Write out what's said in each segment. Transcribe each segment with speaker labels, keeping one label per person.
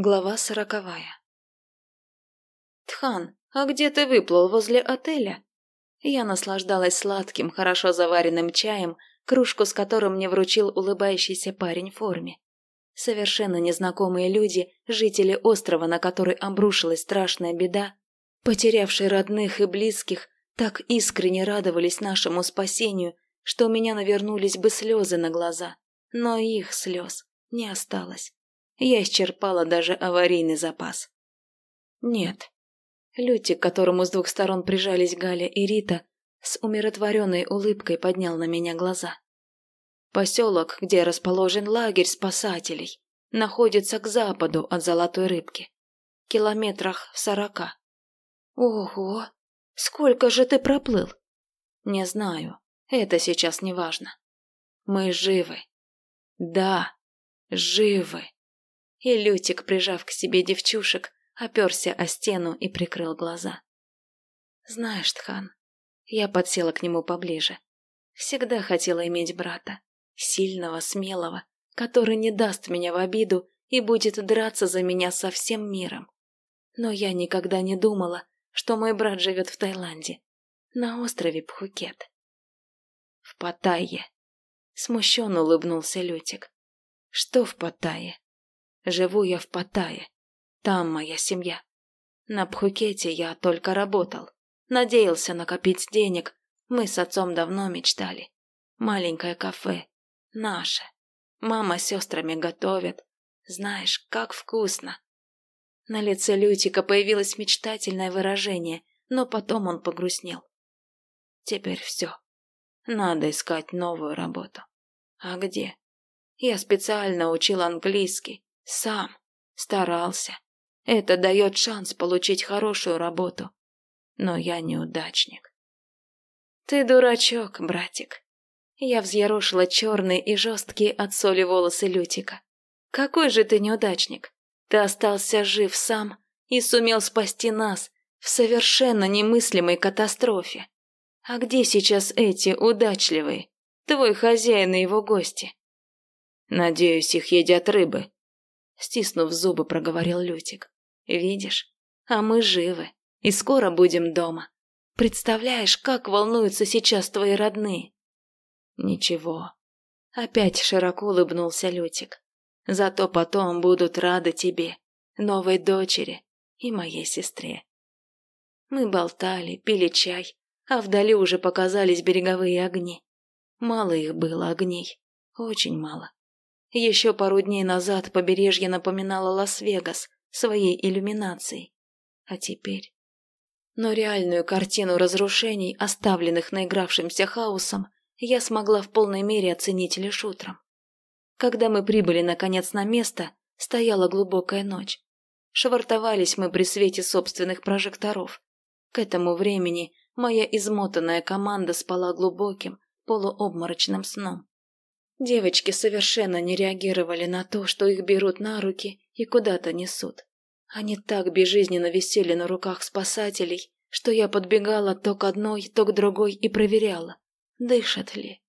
Speaker 1: Глава сороковая. «Тхан, а где ты выплыл возле отеля?» Я наслаждалась сладким, хорошо заваренным чаем, кружку с которым мне вручил улыбающийся парень в форме. Совершенно незнакомые люди, жители острова, на который обрушилась страшная беда, потерявшие родных и близких, так искренне радовались нашему спасению, что у меня навернулись бы слезы на глаза, но их слез не осталось. Я исчерпала даже аварийный запас. Нет. Лютик, которому с двух сторон прижались Галя и Рита, с умиротворенной улыбкой поднял на меня глаза. Поселок, где расположен лагерь спасателей, находится к западу от Золотой Рыбки. Километрах в сорока. Ого! Сколько же ты проплыл? Не знаю. Это сейчас не важно. Мы живы. Да, живы. И Лютик, прижав к себе девчушек, оперся о стену и прикрыл глаза. «Знаешь, Тхан, я подсела к нему поближе. Всегда хотела иметь брата, сильного, смелого, который не даст меня в обиду и будет драться за меня со всем миром. Но я никогда не думала, что мой брат живет в Таиланде, на острове Пхукет. В Паттайе. Смущенно улыбнулся Лютик. Что в Паттайе? Живу я в Паттайе. Там моя семья. На Пхукете я только работал. Надеялся накопить денег. Мы с отцом давно мечтали. Маленькое кафе. Наше. Мама с сестрами готовят. Знаешь, как вкусно. На лице Лютика появилось мечтательное выражение, но потом он погрустнел. Теперь все. Надо искать новую работу. А где? Я специально учил английский, сам. Старался. Это дает шанс получить хорошую работу. Но я неудачник. Ты дурачок, братик. Я взъерошила черные и жесткие от соли волосы Лютика. Какой же ты неудачник? Ты остался жив сам и сумел спасти нас в совершенно немыслимой катастрофе. А где сейчас эти удачливые, твой хозяин и его гости? Надеюсь, их едят рыбы, Стиснув зубы, проговорил Лютик. «Видишь? А мы живы. И скоро будем дома. Представляешь, как волнуются сейчас твои родные?» «Ничего». Опять широко улыбнулся Лютик. «Зато потом будут рады тебе, новой дочери и моей сестре». Мы болтали, пили чай, а вдали уже показались береговые огни. Мало их было огней, очень мало. Еще пару дней назад побережье напоминало Лас-Вегас своей иллюминацией. А теперь... Но реальную картину разрушений, оставленных наигравшимся хаосом, я смогла в полной мере оценить лишь утром. Когда мы прибыли наконец на место, стояла глубокая ночь. Швартовались мы при свете собственных прожекторов. К этому времени моя измотанная команда спала глубоким, полуобморочным сном. Девочки совершенно не реагировали на то, что их берут на руки и куда-то несут. Они так безжизненно висели на руках спасателей, что я подбегала то к одной, то к другой и проверяла, дышат ли.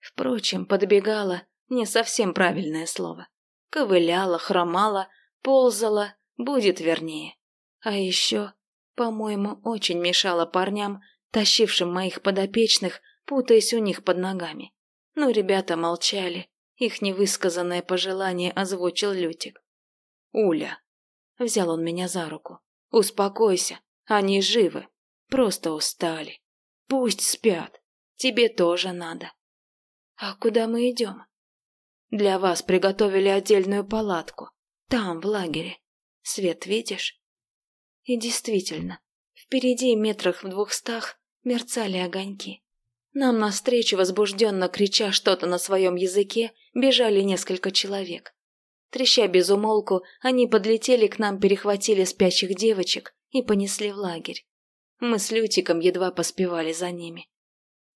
Speaker 1: Впрочем, подбегала не совсем правильное слово. Ковыляла, хромала, ползала, будет вернее. А еще, по-моему, очень мешала парням, тащившим моих подопечных, путаясь у них под ногами. Но ребята молчали. Их невысказанное пожелание озвучил Лютик. «Уля!» — взял он меня за руку. «Успокойся, они живы, просто устали. Пусть спят, тебе тоже надо». «А куда мы идем?» «Для вас приготовили отдельную палатку. Там, в лагере. Свет видишь?» И действительно, впереди метрах в двухстах мерцали огоньки. Нам навстречу, возбужденно крича что-то на своем языке, бежали несколько человек. Треща без умолку, они подлетели к нам, перехватили спящих девочек и понесли в лагерь. Мы с Лютиком едва поспевали за ними.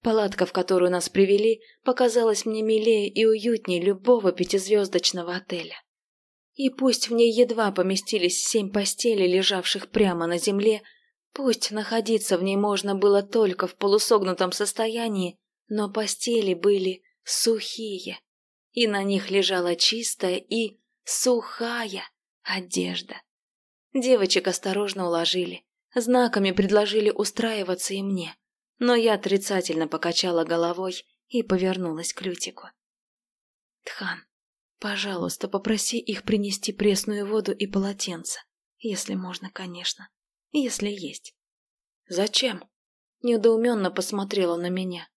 Speaker 1: Палатка, в которую нас привели, показалась мне милее и уютнее любого пятизвездочного отеля. И пусть в ней едва поместились семь постелей, лежавших прямо на земле, Пусть находиться в ней можно было только в полусогнутом состоянии, но постели были сухие, и на них лежала чистая и сухая, Одежда. Девочек осторожно уложили, знаками предложили устраиваться и мне, но я отрицательно покачала головой и повернулась к Лютику. «Тхан, пожалуйста, попроси их принести пресную воду и полотенце, если можно, конечно, если есть». «Зачем?» Недоуменно посмотрела на меня.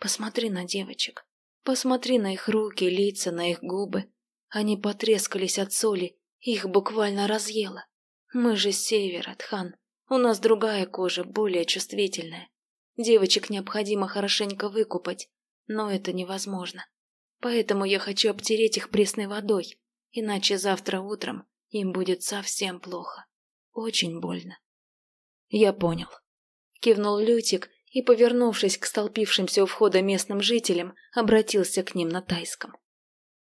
Speaker 1: «Посмотри на девочек. Посмотри на их руки, лица, на их губы. Они потрескались от соли, их буквально разъело. Мы же с севера, Тхан. У нас другая кожа, более чувствительная. Девочек необходимо хорошенько выкупать, но это невозможно. Поэтому я хочу обтереть их пресной водой, иначе завтра утром им будет совсем плохо. Очень больно. Я понял. Кивнул Лютик и, повернувшись к столпившимся у входа местным жителям, обратился к ним на тайском.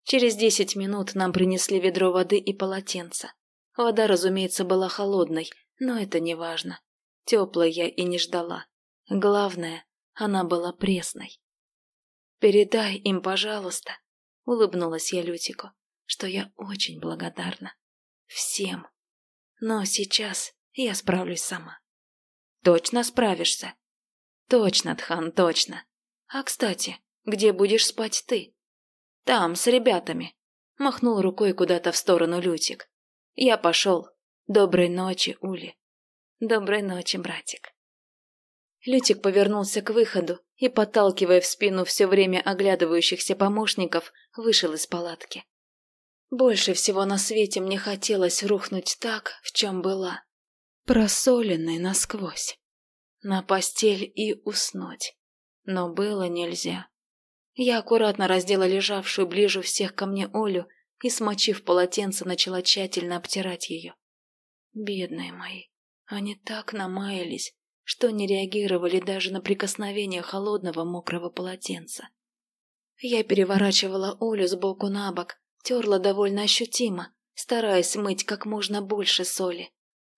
Speaker 1: Через десять минут нам принесли ведро воды и полотенце. Вода, разумеется, была холодной, но это не важно. Теплой я и не ждала. Главное, она была пресной. «Передай им, пожалуйста», — улыбнулась я Лютику, «что я очень благодарна. Всем. Но сейчас я справлюсь сама». Точно справишься? Точно, Тхан, точно. А, кстати, где будешь спать ты? Там, с ребятами. Махнул рукой куда-то в сторону Лютик. Я пошел. Доброй ночи, Ули. Доброй ночи, братик. Лютик повернулся к выходу и, подталкивая в спину все время оглядывающихся помощников, вышел из палатки. Больше всего на свете мне хотелось рухнуть так, в чем была просоленный насквозь. На постель и уснуть. Но было нельзя. Я аккуратно раздела лежавшую ближе всех ко мне Олю и, смочив полотенце, начала тщательно обтирать ее. Бедные мои, они так намаялись, что не реагировали даже на прикосновение холодного мокрого полотенца. Я переворачивала Олю сбоку на бок, терла довольно ощутимо, стараясь смыть как можно больше соли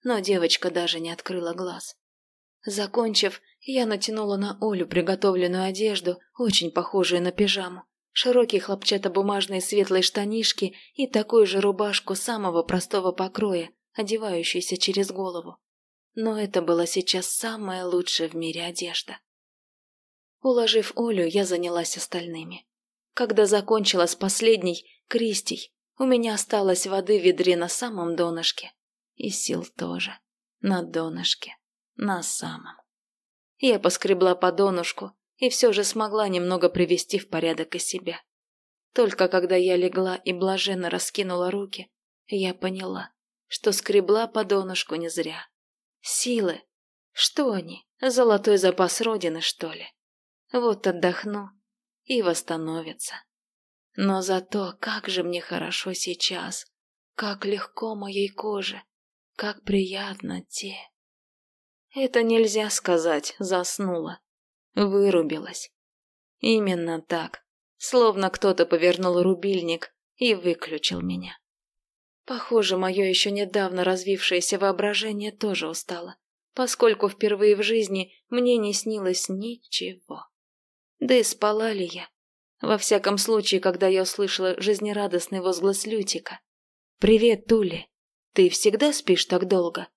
Speaker 1: но девочка даже не открыла глаз. Закончив, я натянула на Олю приготовленную одежду, очень похожую на пижаму, широкие хлопчатобумажные светлые штанишки и такую же рубашку самого простого покроя, одевающуюся через голову. Но это была сейчас самая лучшая в мире одежда. Уложив Олю, я занялась остальными. Когда закончила с последней, Кристей, у меня осталось воды в ведре на самом донышке. И сил тоже. На донышке. На самом. Я поскребла по донышку и все же смогла немного привести в порядок и себя. Только когда я легла и блаженно раскинула руки, я поняла, что скребла по донышку не зря. Силы. Что они? Золотой запас Родины, что ли? Вот отдохну и восстановится. Но зато как же мне хорошо сейчас, как легко моей коже, как приятно те. Это нельзя сказать, заснула. Вырубилась. Именно так. Словно кто-то повернул рубильник и выключил меня. Похоже, мое еще недавно развившееся воображение тоже устало, поскольку впервые в жизни мне не снилось ничего. Да и спала ли я? Во всяком случае, когда я услышала жизнерадостный возглас Лютика. «Привет, Тули!» «Ты всегда спишь так долго?»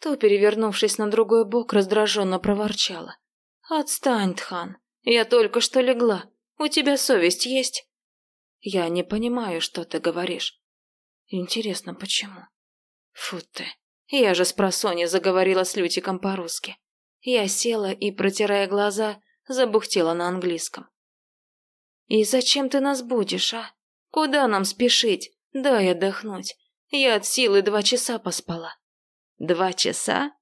Speaker 1: То, перевернувшись на другой бок, раздраженно проворчала. «Отстань, Тхан, я только что легла. У тебя совесть есть?» «Я не понимаю, что ты говоришь». «Интересно, почему?» «Фу ты, я же с просони заговорила с Лютиком по-русски». Я села и, протирая глаза, забухтела на английском. «И зачем ты нас будешь, а? Куда нам спешить? Дай отдохнуть. Я от силы два часа поспала. Два часа?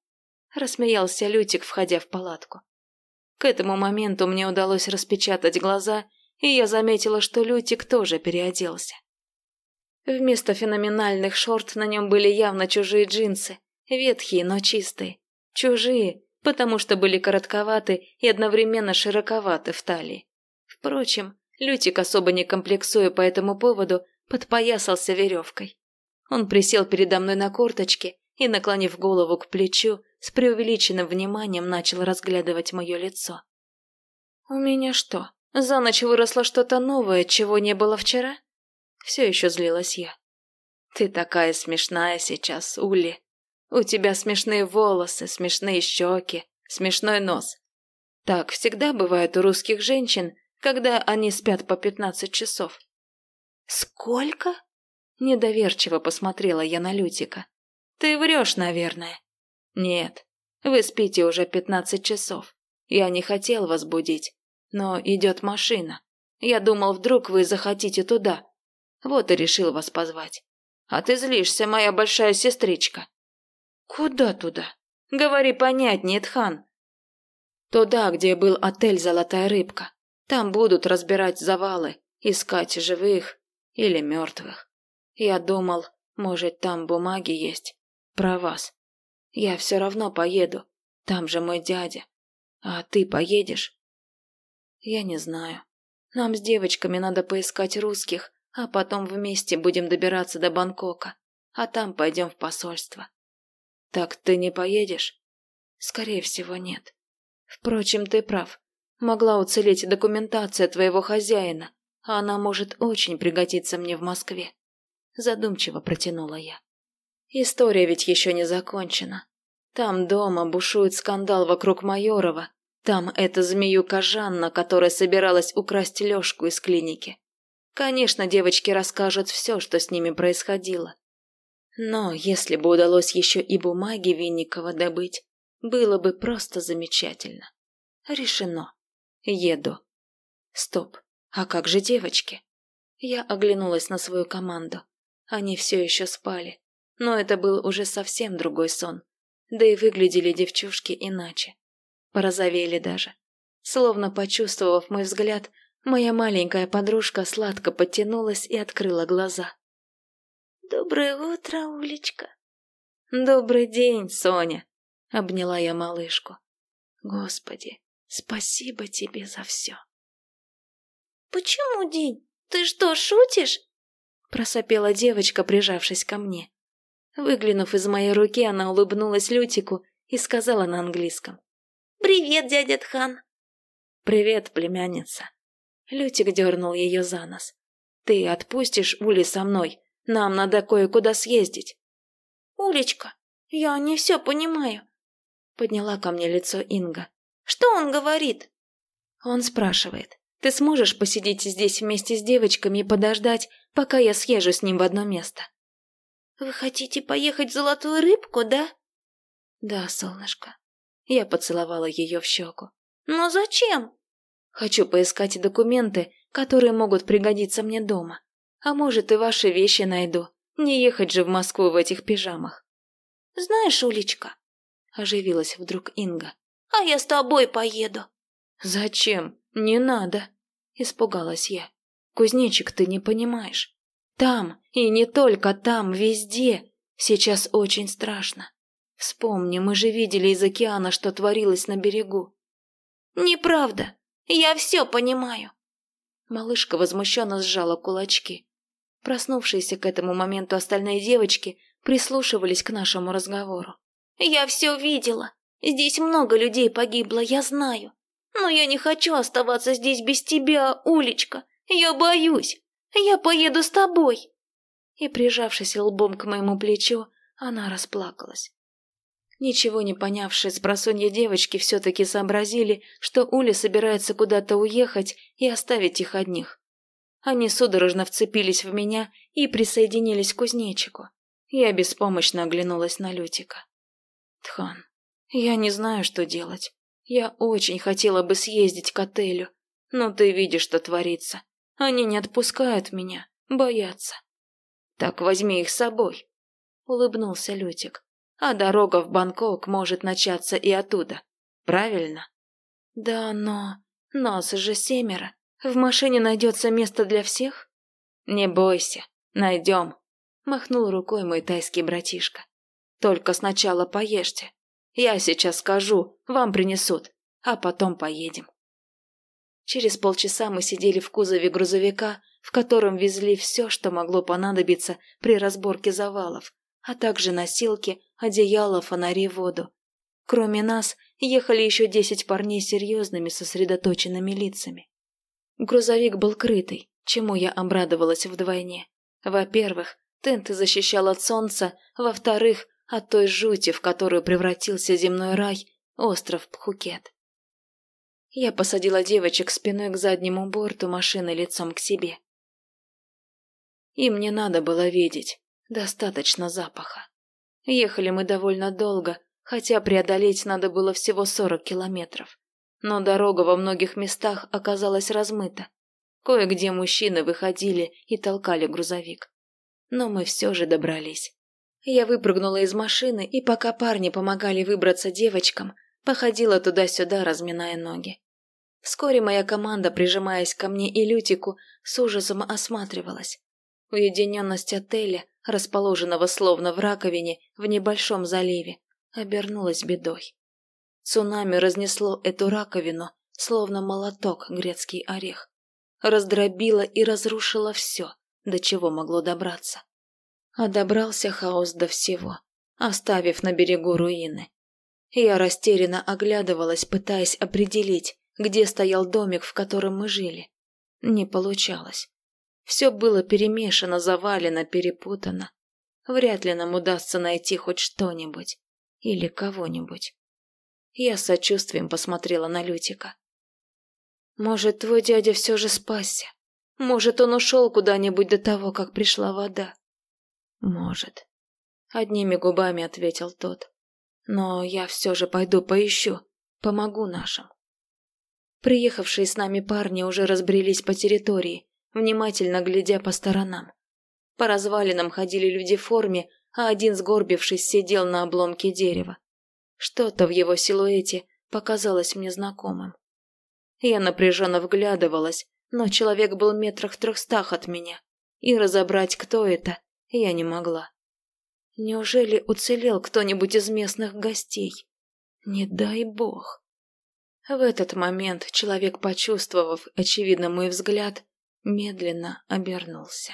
Speaker 1: Рассмеялся Лютик, входя в палатку. К этому моменту мне удалось распечатать глаза, и я заметила, что Лютик тоже переоделся. Вместо феноменальных шорт на нем были явно чужие джинсы, ветхие, но чистые. Чужие, потому что были коротковаты и одновременно широковаты в талии. Впрочем, Лютик, особо не комплексуя по этому поводу, подпоясался веревкой. Он присел передо мной на корточки и, наклонив голову к плечу, с преувеличенным вниманием начал разглядывать мое лицо. «У меня что, за ночь выросло что-то новое, чего не было вчера?» Все еще злилась я. Ты такая смешная сейчас, Ули. У тебя смешные волосы, смешные щеки, смешной нос. Так всегда бывает у русских женщин, когда они спят по пятнадцать часов.
Speaker 2: Сколько?
Speaker 1: Недоверчиво посмотрела я на Лютика. Ты врешь, наверное. Нет, вы спите уже пятнадцать часов. Я не хотел вас будить, но идет машина. Я думал, вдруг вы захотите туда. Вот и решил вас позвать. А ты злишься, моя большая сестричка. Куда туда? Говори понятнее, Тхан. Туда, где был отель «Золотая рыбка». Там будут разбирать завалы, искать живых или мертвых. Я думал, может, там бумаги есть. Про вас. Я все равно поеду. Там же мой дядя. А ты поедешь? Я не знаю. Нам с девочками надо поискать русских, а потом вместе будем добираться до Бангкока, а там пойдем в посольство. Так ты не поедешь? Скорее всего, нет. Впрочем, ты прав. Могла уцелеть документация твоего хозяина, а она может очень пригодиться мне в Москве. Задумчиво протянула я. История ведь еще не закончена. Там дома бушует скандал вокруг Майорова. Там эта змеюка Жанна, которая собиралась украсть Лешку из клиники. Конечно, девочки расскажут все, что с ними происходило. Но если бы удалось еще и бумаги Винникова добыть, было бы просто замечательно. Решено. Еду. Стоп. А как же девочки? Я оглянулась на свою команду. Они все еще спали. Но это был уже совсем другой сон. Да и выглядели девчушки иначе. Порозовели даже. Словно почувствовав мой взгляд, моя маленькая подружка сладко подтянулась и открыла глаза.
Speaker 2: «Доброе утро, Улечка!»
Speaker 1: «Добрый день, Соня!» — обняла я малышку. «Господи, спасибо тебе за все!»
Speaker 2: «Почему день? Ты что, шутишь?»
Speaker 1: Просопела девочка, прижавшись ко мне. Выглянув из моей руки, она улыбнулась Лютику и сказала на английском.
Speaker 2: «Привет, дядя Тхан!»
Speaker 1: «Привет, племянница!» Лютик дернул ее за нос. «Ты отпустишь Ули со мной? Нам надо кое-куда съездить».
Speaker 2: «Улечка, я не все понимаю», — подняла ко мне лицо Инга. «Что он говорит?»
Speaker 1: Он спрашивает, «Ты сможешь посидеть здесь вместе с девочками и подождать, пока я съезжу с ним в одно место?»
Speaker 2: «Вы хотите поехать в Золотую Рыбку, да?»
Speaker 1: «Да, солнышко». Я поцеловала ее в щеку.
Speaker 2: «Но зачем?»
Speaker 1: «Хочу поискать документы, которые могут пригодиться мне дома. А может, и ваши вещи найду. Не ехать же в Москву в этих пижамах».
Speaker 2: «Знаешь, Улечка...»
Speaker 1: Оживилась вдруг Инга.
Speaker 2: «А я с тобой поеду».
Speaker 1: «Зачем? Не надо!» Испугалась я. «Кузнечик, ты не понимаешь. Там, и не только там, везде. Сейчас очень страшно. Вспомни, мы же видели из океана, что творилось на берегу.
Speaker 2: Неправда. Я все понимаю.
Speaker 1: Малышка возмущенно сжала кулачки. Проснувшиеся к этому моменту остальные девочки прислушивались к нашему разговору.
Speaker 2: «Я все видела. Здесь много людей погибло, я знаю. Но я не хочу оставаться здесь без тебя, Улечка. Я боюсь. Я поеду с тобой!»
Speaker 1: И, прижавшись лбом к моему плечу, она расплакалась. Ничего не понявшие спросонья девочки все-таки сообразили, что Уля собирается куда-то уехать и оставить их одних. Они судорожно вцепились в меня и присоединились к кузнечику. Я беспомощно оглянулась на Лютика. «Тхан, я не знаю, что делать. Я очень хотела бы съездить к отелю, но ты видишь, что творится. Они не отпускают меня, боятся. Так возьми их с собой, улыбнулся Лютик. А дорога в Бангкок может начаться и оттуда. Правильно? Да, но... Нас же семеро. В машине найдется место для всех? Не бойся, найдем. Махнул рукой мой тайский братишка. Только сначала поешьте. Я сейчас скажу, вам принесут, а потом поедем. Через полчаса мы сидели в кузове грузовика, в котором везли все, что могло понадобиться при разборке завалов, а также носилки, одеяло, фонари, воду. Кроме нас, ехали еще десять парней с серьезными сосредоточенными лицами. Грузовик был крытый, чему я обрадовалась вдвойне. Во-первых, Тент защищал от солнца, во-вторых, от той жути, в которую превратился земной рай, остров Пхукет. Я посадила девочек спиной к заднему борту машины лицом к себе. Им не надо было видеть, достаточно запаха. Ехали мы довольно долго, хотя преодолеть надо было всего сорок километров. Но дорога во многих местах оказалась размыта. Кое-где мужчины выходили и толкали грузовик. Но мы все же добрались. Я выпрыгнула из машины, и пока парни помогали выбраться девочкам, походила туда-сюда, разминая ноги. Вскоре моя команда, прижимаясь ко мне и Лютику, с ужасом осматривалась. Уединенность отеля, расположенного словно в раковине в небольшом заливе, обернулась бедой. Цунами разнесло эту раковину, словно молоток грецкий орех. Раздробило и разрушило все, до чего могло добраться. А добрался хаос до всего, оставив на берегу руины. Я растерянно оглядывалась, пытаясь определить, где стоял домик, в котором мы жили. Не получалось. Все было перемешано, завалено, перепутано. Вряд ли нам удастся найти хоть что-нибудь. Или кого-нибудь. Я с сочувствием посмотрела на Лютика. Может, твой дядя все же спасся? Может, он ушел куда-нибудь до того, как пришла вода? Может. Одними губами ответил тот. Но я все же пойду поищу, помогу нашим. Приехавшие с нами парни уже разбрелись по территории, внимательно глядя по сторонам. По развалинам ходили люди в форме, а один, сгорбившись, сидел на обломке дерева. Что-то в его силуэте показалось мне знакомым. Я напряженно вглядывалась, но человек был метрах в трехстах от меня, и разобрать, кто это, я не могла. Неужели уцелел кто-нибудь из местных гостей? Не дай бог. В этот момент человек, почувствовав, очевидно, мой взгляд, медленно обернулся.